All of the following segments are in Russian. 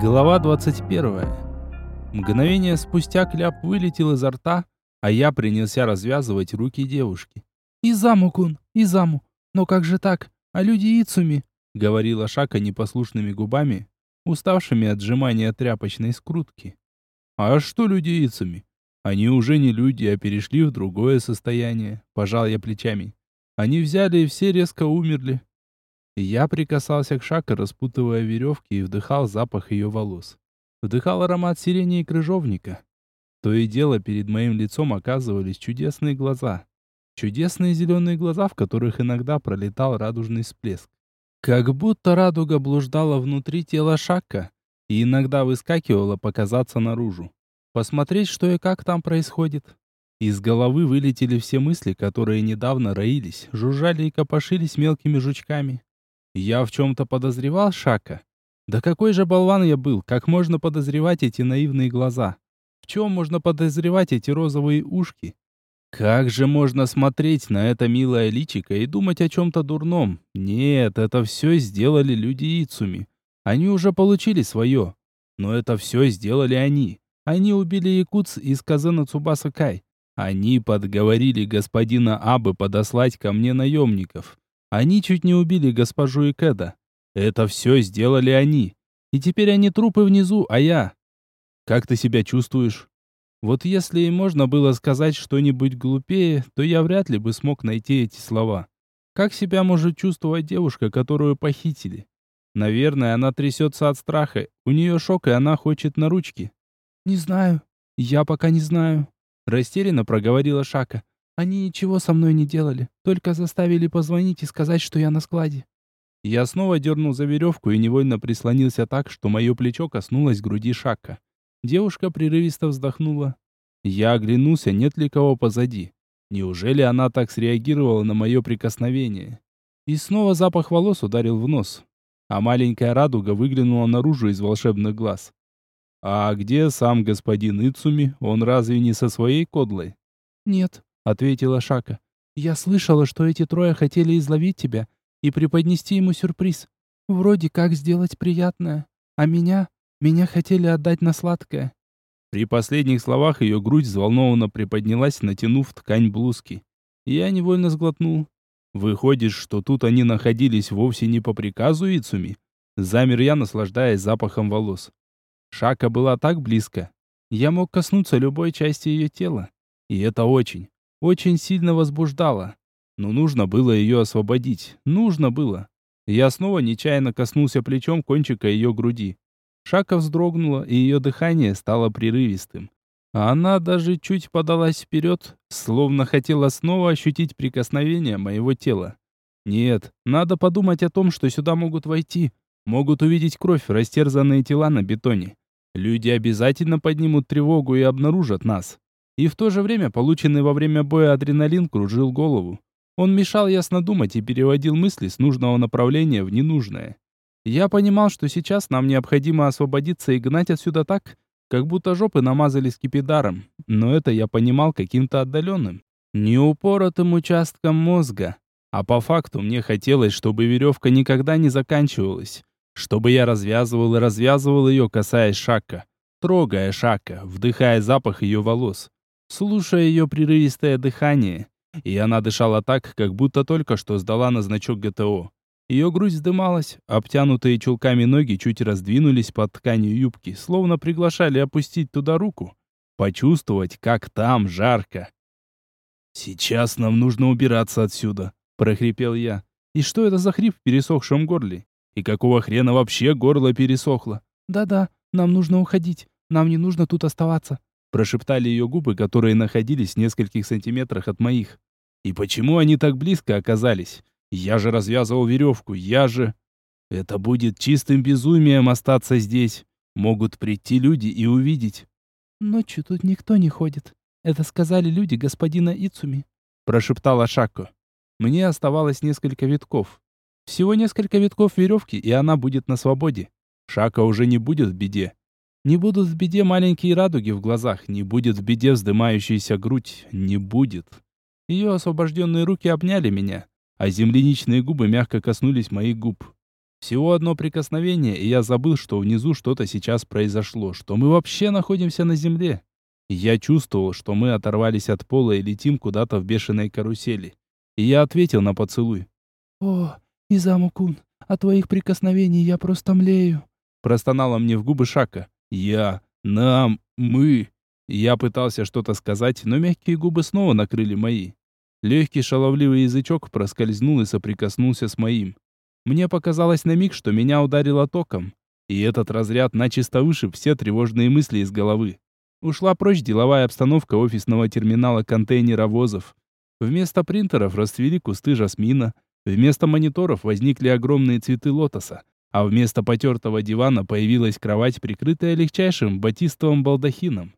Глава 21. Мгновение спустя кляп вылетел изо рта, а я принялся развязывать руки девушки. «Изаму, кун, Изаму, но как же так? А люди Ицуми?» говорила Шака непослушными губами, уставшими от сжимания тряпочной скрутки. «А что люди Ицуми? Они уже не люди, а перешли в другое состояние», пожал я плечами. «Они взяли и все резко умерли. Я прикасался к Шаке, распутывая веревки, и вдыхал запах ее волос. Вдыхал аромат сирени и крыжовника. То и дело перед моим лицом оказывались чудесные глаза. Чудесные зеленые глаза, в которых иногда пролетал радужный всплеск. Как будто радуга блуждала внутри тела Шака и иногда выскакивала показаться наружу. Посмотреть, что и как там происходит. Из головы вылетели все мысли, которые недавно роились, жужжали и копошились мелкими жучками. Я в чем-то подозревал Шака? Да какой же болван я был, как можно подозревать эти наивные глаза? В чем можно подозревать эти розовые ушки? Как же можно смотреть на это милое личико и думать о чем-то дурном? Нет, это все сделали люди Ицуми. Они уже получили свое. Но это все сделали они. Они убили якутс из Казана Цубаса Кай. Они подговорили господина Абы подослать ко мне наемников. Они чуть не убили госпожу Икеда. Это все сделали они. И теперь они трупы внизу, а я... Как ты себя чувствуешь? Вот если и можно было сказать что-нибудь глупее, то я вряд ли бы смог найти эти слова. Как себя может чувствовать девушка, которую похитили? Наверное, она трясется от страха. У нее шок, и она хочет на ручки. «Не знаю. Я пока не знаю», — растерянно проговорила Шака. Они ничего со мной не делали, только заставили позвонить и сказать, что я на складе. Я снова дернул за веревку и невольно прислонился так, что мое плечо коснулось груди Шака. Девушка прерывисто вздохнула. Я оглянулся, нет ли кого позади. Неужели она так среагировала на мое прикосновение? И снова запах волос ударил в нос, а маленькая радуга выглянула наружу из волшебных глаз. «А где сам господин Ицуми? Он разве не со своей кодлой?» «Нет, ответила Шака. Я слышала, что эти трое хотели изловить тебя и преподнести ему сюрприз. Вроде как сделать приятное. А меня, меня хотели отдать на сладкое. При последних словах ее грудь взволнованно приподнялась, натянув ткань блузки. Я невольно сглотнул. Выходит, что тут они находились вовсе не по приказу Ицуми. Замер я, наслаждаясь запахом волос. Шака была так близко. Я мог коснуться любой части ее тела. И это очень, очень сильно возбуждала. Но нужно было ее освободить. Нужно было. Я снова нечаянно коснулся плечом кончика ее груди. Шака вздрогнула, и ее дыхание стало прерывистым. А она даже чуть подалась вперед, словно хотела снова ощутить прикосновение моего тела. Нет, надо подумать о том, что сюда могут войти. Могут увидеть кровь, растерзанные тела на бетоне. Люди обязательно поднимут тревогу и обнаружат нас. И в то же время полученный во время боя адреналин кружил голову. Он мешал ясно думать и переводил мысли с нужного направления в ненужное. Я понимал, что сейчас нам необходимо освободиться и гнать отсюда так, как будто жопы намазали скипидаром, но это я понимал каким-то отдаленным, неупоротым участком мозга. А по факту мне хотелось, чтобы веревка никогда не заканчивалась, чтобы я развязывал и развязывал ее, касаясь Шака, трогая Шака, вдыхая запах ее волос слушая ее прерывистое дыхание. И она дышала так, как будто только что сдала на значок ГТО. Ее грудь вздымалась, обтянутые чулками ноги чуть раздвинулись под тканью юбки, словно приглашали опустить туда руку, почувствовать, как там жарко. «Сейчас нам нужно убираться отсюда», — прохрипел я. «И что это за хрип в пересохшем горле? И какого хрена вообще горло пересохло?» «Да-да, нам нужно уходить. Нам не нужно тут оставаться прошептали ее губы, которые находились в нескольких сантиметрах от моих. И почему они так близко оказались? Я же развязывал веревку, я же... Это будет чистым безумием остаться здесь. Могут прийти люди и увидеть. Ночью тут никто не ходит. Это сказали люди господина Ицуми, прошептала Шако. Мне оставалось несколько витков. Всего несколько витков веревки, и она будет на свободе. Шака уже не будет в беде. Не будут в беде маленькие радуги в глазах, не будет в беде вздымающаяся грудь, не будет. Ее освобожденные руки обняли меня, а земляничные губы мягко коснулись моих губ. Всего одно прикосновение, и я забыл, что внизу что-то сейчас произошло, что мы вообще находимся на земле. Я чувствовал, что мы оторвались от пола и летим куда-то в бешеной карусели. И я ответил на поцелуй. «О, Изаму-кун, от твоих прикосновений я просто млею!» Простонала мне в губы Шака. «Я, нам, мы...» Я пытался что-то сказать, но мягкие губы снова накрыли мои. Легкий шаловливый язычок проскользнул и соприкоснулся с моим. Мне показалось на миг, что меня ударило током, и этот разряд начисто вышиб все тревожные мысли из головы. Ушла прочь деловая обстановка офисного терминала контейнеровозов. Вместо принтеров расцвели кусты жасмина, вместо мониторов возникли огромные цветы лотоса, а вместо потертого дивана появилась кровать, прикрытая легчайшим батистовым балдахином.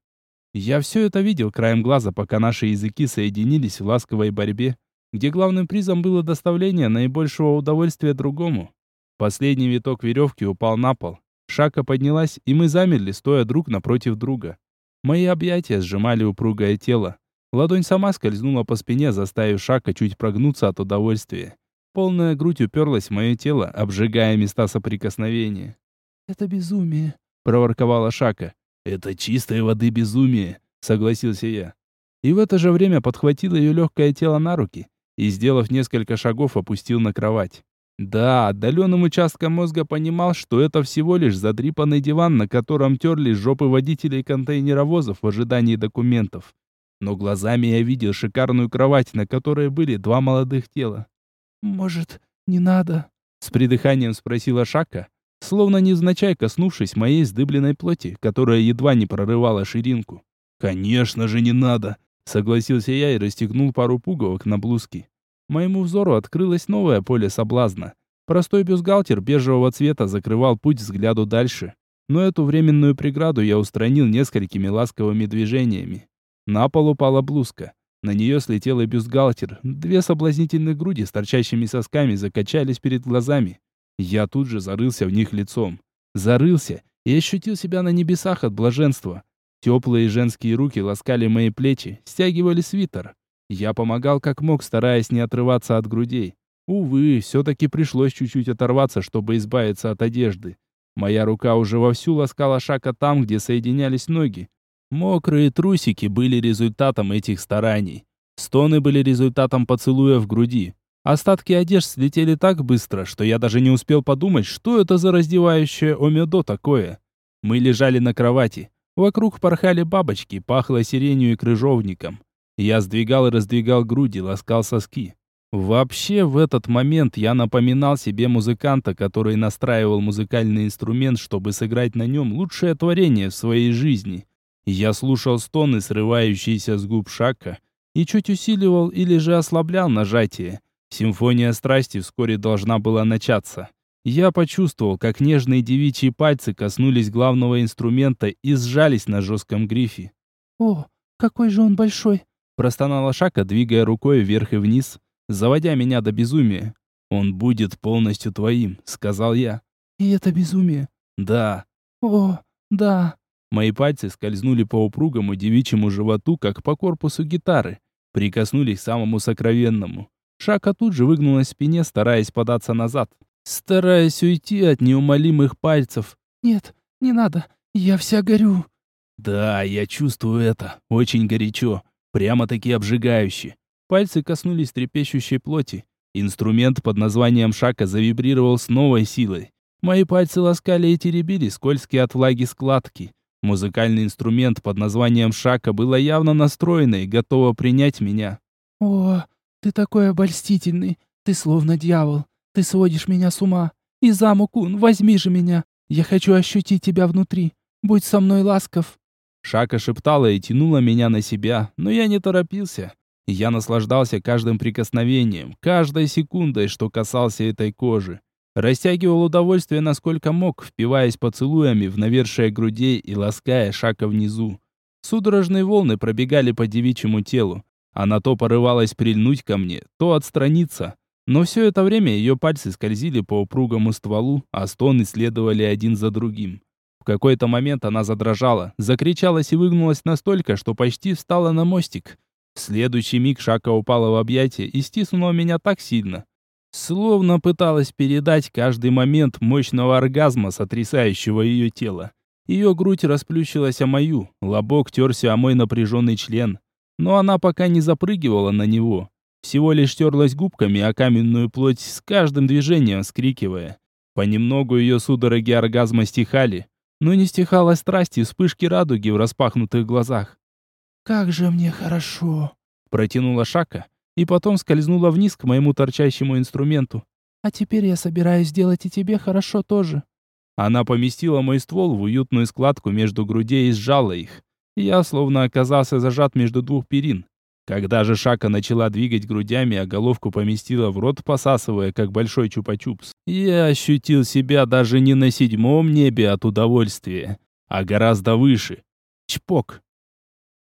Я все это видел краем глаза, пока наши языки соединились в ласковой борьбе, где главным призом было доставление наибольшего удовольствия другому. Последний виток веревки упал на пол. Шака поднялась, и мы замерли, стоя друг напротив друга. Мои объятия сжимали упругое тело. Ладонь сама скользнула по спине, заставив Шака чуть прогнуться от удовольствия. Полная грудь уперлась в мое тело, обжигая места соприкосновения. «Это безумие», — проворковала Шака. «Это чистой воды безумие», — согласился я. И в это же время подхватил ее легкое тело на руки и, сделав несколько шагов, опустил на кровать. Да, отдаленным участком мозга понимал, что это всего лишь задрипанный диван, на котором терлись жопы водителей контейнеровозов в ожидании документов. Но глазами я видел шикарную кровать, на которой были два молодых тела. «Может, не надо?» С придыханием спросила Шака, словно невзначай коснувшись моей сдыбленной плоти, которая едва не прорывала ширинку. «Конечно же не надо!» Согласился я и расстегнул пару пуговок на блузке. Моему взору открылось новое поле соблазна. Простой бюстгальтер бежевого цвета закрывал путь взгляду дальше. Но эту временную преграду я устранил несколькими ласковыми движениями. На пол упала блузка. На нее слетел и бюстгальтер. Две соблазнительных груди с торчащими сосками закачались перед глазами. Я тут же зарылся в них лицом. Зарылся и ощутил себя на небесах от блаженства. Теплые женские руки ласкали мои плечи, стягивали свитер. Я помогал как мог, стараясь не отрываться от грудей. Увы, все-таки пришлось чуть-чуть оторваться, чтобы избавиться от одежды. Моя рука уже вовсю ласкала шака там, где соединялись ноги. Мокрые трусики были результатом этих стараний. Стоны были результатом поцелуя в груди. Остатки одежд слетели так быстро, что я даже не успел подумать, что это за раздевающее омедо такое. Мы лежали на кровати. Вокруг порхали бабочки, пахло сиренью и крыжовником. Я сдвигал и раздвигал груди, ласкал соски. Вообще, в этот момент я напоминал себе музыканта, который настраивал музыкальный инструмент, чтобы сыграть на нем лучшее творение в своей жизни. Я слушал стоны, срывающиеся с губ Шака, и чуть усиливал или же ослаблял нажатие. Симфония страсти вскоре должна была начаться. Я почувствовал, как нежные девичьи пальцы коснулись главного инструмента и сжались на жестком грифе. «О, какой же он большой!» Простонала Шака, двигая рукой вверх и вниз, заводя меня до безумия. «Он будет полностью твоим», — сказал я. «И это безумие?» «Да». «О, да». Мои пальцы скользнули по упругому девичьему животу, как по корпусу гитары, прикоснулись к самому сокровенному. Шака тут же выгнулась в спине, стараясь податься назад стараясь уйти от неумолимых пальцев. «Нет, не надо, я вся горю». «Да, я чувствую это. Очень горячо. Прямо-таки обжигающе». Пальцы коснулись трепещущей плоти. Инструмент под названием шака завибрировал с новой силой. Мои пальцы ласкали и теребили скользкие от влаги складки. Музыкальный инструмент под названием шака было явно настроено и готово принять меня. «О, ты такой обольстительный. Ты словно дьявол. Ты сводишь меня с ума. Изаму-кун, возьми же меня. Я хочу ощутить тебя внутри. Будь со мной ласков». Шака шептала и тянула меня на себя, но я не торопился. Я наслаждался каждым прикосновением, каждой секундой, что касался этой кожи. Растягивал удовольствие насколько мог, впиваясь поцелуями в навершие грудей и лаская Шака внизу. Судорожные волны пробегали по девичьему телу. Она то порывалась прильнуть ко мне, то отстраниться. Но все это время ее пальцы скользили по упругому стволу, а стоны следовали один за другим. В какой-то момент она задрожала, закричалась и выгнулась настолько, что почти встала на мостик. В следующий миг Шака упала в объятия и стиснула меня так сильно, Словно пыталась передать каждый момент мощного оргазма, сотрясающего ее тело. Ее грудь расплющилась о мою, лобок терся о мой напряженный член. Но она пока не запрыгивала на него. Всего лишь терлась губками о каменную плоть с каждым движением, скрикивая. Понемногу ее судороги оргазма стихали, но не стихала страсть и вспышки радуги в распахнутых глазах. «Как же мне хорошо!» Протянула Шака и потом скользнула вниз к моему торчащему инструменту. «А теперь я собираюсь сделать и тебе хорошо тоже». Она поместила мой ствол в уютную складку между грудей и сжала их. Я словно оказался зажат между двух перин. Когда же Шака начала двигать грудями, а головку поместила в рот, посасывая, как большой чупа-чупс, я ощутил себя даже не на седьмом небе от удовольствия, а гораздо выше. Чпок.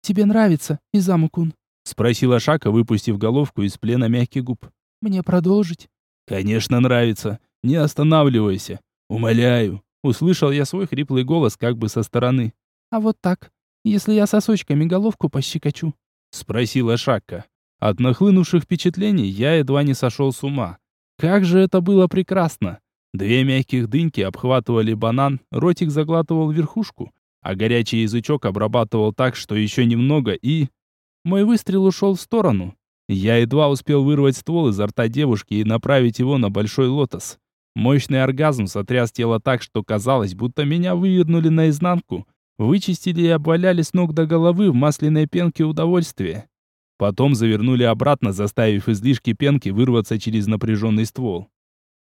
«Тебе нравится, Изаму-кун?» — спросила Шака, выпустив головку из плена мягких губ. «Мне продолжить?» «Конечно нравится. Не останавливайся. Умоляю». Услышал я свой хриплый голос как бы со стороны. «А вот так, если я сосочками головку пощекочу?» Спросила Шакка. От нахлынувших впечатлений я едва не сошел с ума. Как же это было прекрасно! Две мягких дыньки обхватывали банан, ротик заглатывал верхушку, а горячий язычок обрабатывал так, что еще немного и... Мой выстрел ушел в сторону. Я едва успел вырвать ствол изо рта девушки и направить его на большой лотос. Мощный оргазм сотряс тело так, что казалось, будто меня вывернули наизнанку, Вычистили и обваляли с ног до головы в масляной пенке удовольствия. Потом завернули обратно, заставив излишки пенки вырваться через напряженный ствол.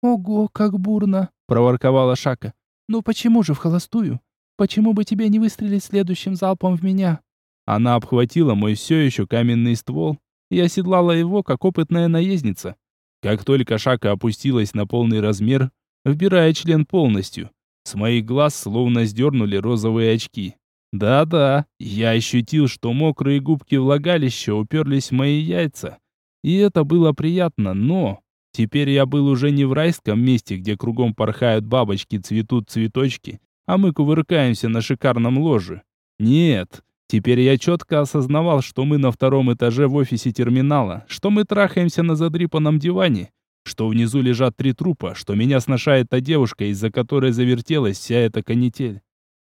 «Ого, как бурно!» — проворковала Шака. «Ну почему же в холостую? Почему бы тебе не выстрелить следующим залпом в меня?» Она обхватила мой все еще каменный ствол и оседлала его, как опытная наездница. Как только Шака опустилась на полный размер, вбирая член полностью, с моих глаз словно сдернули розовые очки. Да-да, я ощутил, что мокрые губки влагалища уперлись в мои яйца. И это было приятно, но... Теперь я был уже не в райском месте, где кругом порхают бабочки, цветут цветочки, а мы кувыркаемся на шикарном ложе. Нет, теперь я четко осознавал, что мы на втором этаже в офисе терминала, что мы трахаемся на задрипанном диване, что внизу лежат три трупа, что меня сношает та девушка, из-за которой завертелась вся эта канитель.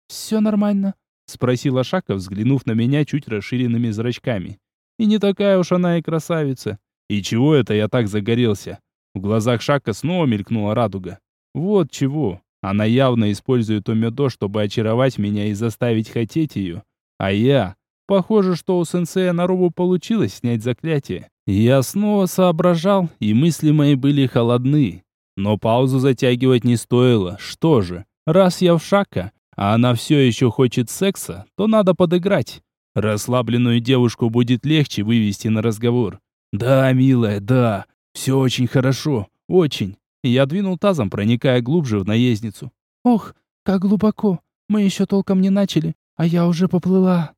«Все нормально?» — спросила Шака, взглянув на меня чуть расширенными зрачками. «И не такая уж она и красавица. И чего это я так загорелся?» В глазах Шака снова мелькнула радуга. «Вот чего. Она явно использует Омедо, чтобы очаровать меня и заставить хотеть ее. А я... Похоже, что у сенсея Нарубу получилось снять заклятие. Я снова соображал, и мысли мои были холодны. Но паузу затягивать не стоило. Что же, раз я в шака, а она все еще хочет секса, то надо подыграть. Расслабленную девушку будет легче вывести на разговор. «Да, милая, да, все очень хорошо, очень». Я двинул тазом, проникая глубже в наездницу. «Ох, как глубоко, мы еще толком не начали, а я уже поплыла».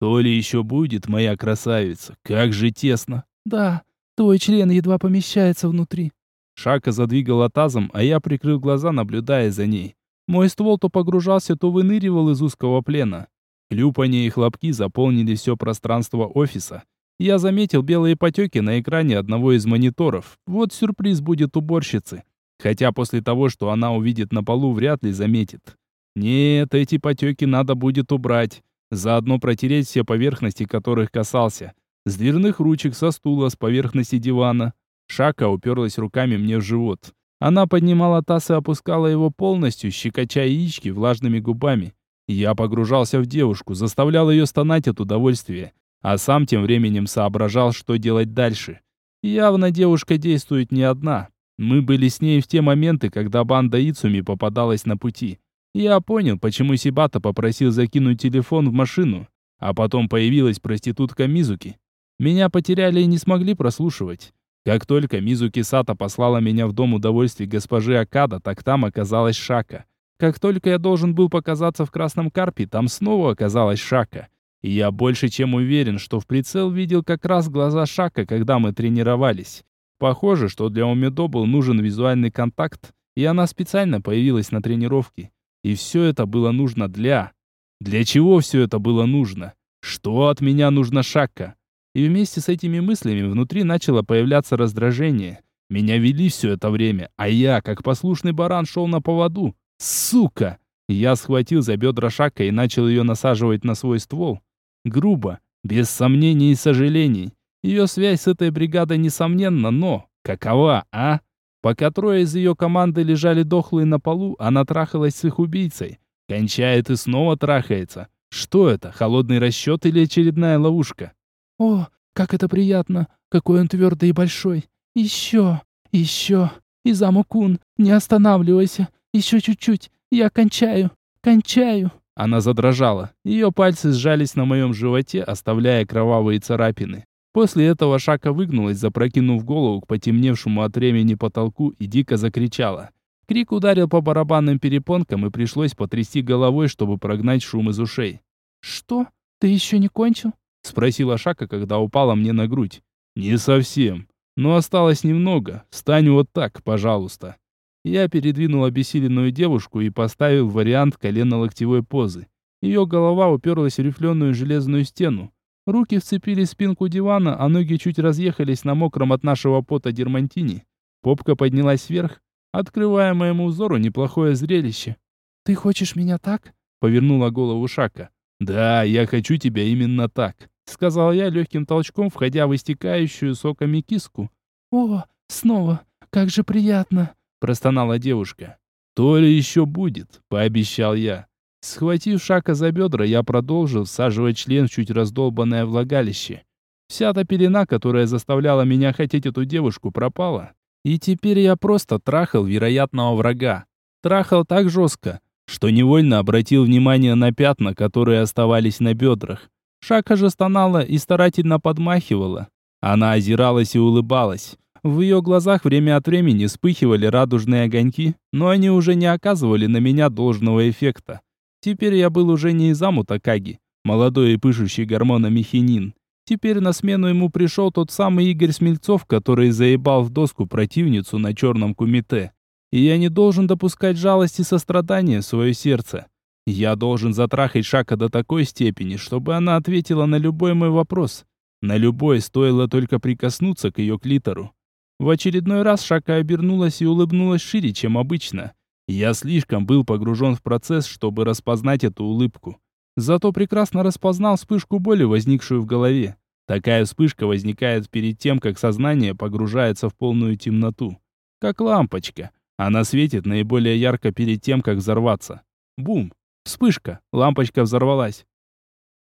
«То ли еще будет, моя красавица, как же тесно». «Да, твой член едва помещается внутри». Шака задвигала тазом, а я прикрыл глаза, наблюдая за ней. Мой ствол то погружался, то выныривал из узкого плена. Хлюпанье и хлопки заполнили все пространство офиса. Я заметил белые потеки на экране одного из мониторов. Вот сюрприз будет уборщицы. Хотя после того, что она увидит на полу, вряд ли заметит. Нет, эти потеки надо будет убрать. Заодно протереть все поверхности, которых касался. С дверных ручек, со стула, с поверхности дивана. Шака уперлась руками мне в живот. Она поднимала таз и опускала его полностью, щекоча яички влажными губами. Я погружался в девушку, заставлял ее стонать от удовольствия, а сам тем временем соображал, что делать дальше. Явно девушка действует не одна. Мы были с ней в те моменты, когда банда Ицуми попадалась на пути. Я понял, почему Сибата попросил закинуть телефон в машину, а потом появилась проститутка Мизуки. Меня потеряли и не смогли прослушивать. Как только Мизуки Сата послала меня в дом удовольствий госпожи Акада, так там оказалась Шака. Как только я должен был показаться в Красном Карпе, там снова оказалась Шака. И я больше чем уверен, что в прицел видел как раз глаза Шака, когда мы тренировались. Похоже, что для Омедо был нужен визуальный контакт, и она специально появилась на тренировке. И все это было нужно для... Для чего все это было нужно? Что от меня нужно Шака? И вместе с этими мыслями внутри начало появляться раздражение. Меня вели все это время, а я, как послушный баран, шел на поводу. Сука! Я схватил за бедра Шака и начал ее насаживать на свой ствол. Грубо, без сомнений и сожалений. Ее связь с этой бригадой несомненна, но какова, а? Пока трое из ее команды лежали дохлые на полу, она трахалась с их убийцей. Кончает и снова трахается. Что это, холодный расчет или очередная ловушка? «О, как это приятно! Какой он твердый и большой! Еще, еще! Изаму-кун, не останавливайся! Еще чуть-чуть! Я кончаю! Кончаю!» Она задрожала. Ее пальцы сжались на моем животе, оставляя кровавые царапины. После этого Шака выгнулась, запрокинув голову к потемневшему от времени потолку и дико закричала. Крик ударил по барабанным перепонкам и пришлось потрясти головой, чтобы прогнать шум из ушей. «Что? Ты еще не кончил?» — спросила Шака, когда упала мне на грудь. «Не совсем. Но осталось немного. Встань вот так, пожалуйста». Я передвинул обессиленную девушку и поставил вариант колено-локтевой позы. Ее голова уперлась в рифленую железную стену. Руки вцепились в спинку дивана, а ноги чуть разъехались на мокром от нашего пота дермантине. Попка поднялась вверх, открывая моему взору неплохое зрелище. «Ты хочешь меня так?» — повернула голову Шака. «Да, я хочу тебя именно так», — сказал я легким толчком, входя в истекающую соками киску. «О, снова! Как же приятно!» — простонала девушка. «То ли еще будет», — пообещал я. Схватив Шака за бедра, я продолжил всаживать член в чуть раздолбанное влагалище. Вся та пелена, которая заставляла меня хотеть эту девушку, пропала. И теперь я просто трахал вероятного врага. Трахал так жестко, что невольно обратил внимание на пятна, которые оставались на бедрах. Шака же стонала и старательно подмахивала. Она озиралась и улыбалась. В ее глазах время от времени вспыхивали радужные огоньки, но они уже не оказывали на меня должного эффекта. Теперь я был уже не Изаму Такаги, молодой и пышущий гормонами хинин. Теперь на смену ему пришел тот самый Игорь Смельцов, который заебал в доску противницу на черном кумите. И я не должен допускать жалости и сострадания в свое сердце. Я должен затрахать Шака до такой степени, чтобы она ответила на любой мой вопрос. На любой стоило только прикоснуться к ее клитору. В очередной раз Шака обернулась и улыбнулась шире, чем обычно. Я слишком был погружен в процесс, чтобы распознать эту улыбку. Зато прекрасно распознал вспышку боли, возникшую в голове. Такая вспышка возникает перед тем, как сознание погружается в полную темноту. Как лампочка. Она светит наиболее ярко перед тем, как взорваться. Бум! Вспышка. Лампочка взорвалась.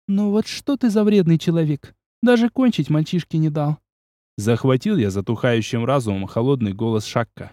«Ну вот что ты за вредный человек? Даже кончить мальчишке не дал». Захватил я затухающим разумом холодный голос Шакка.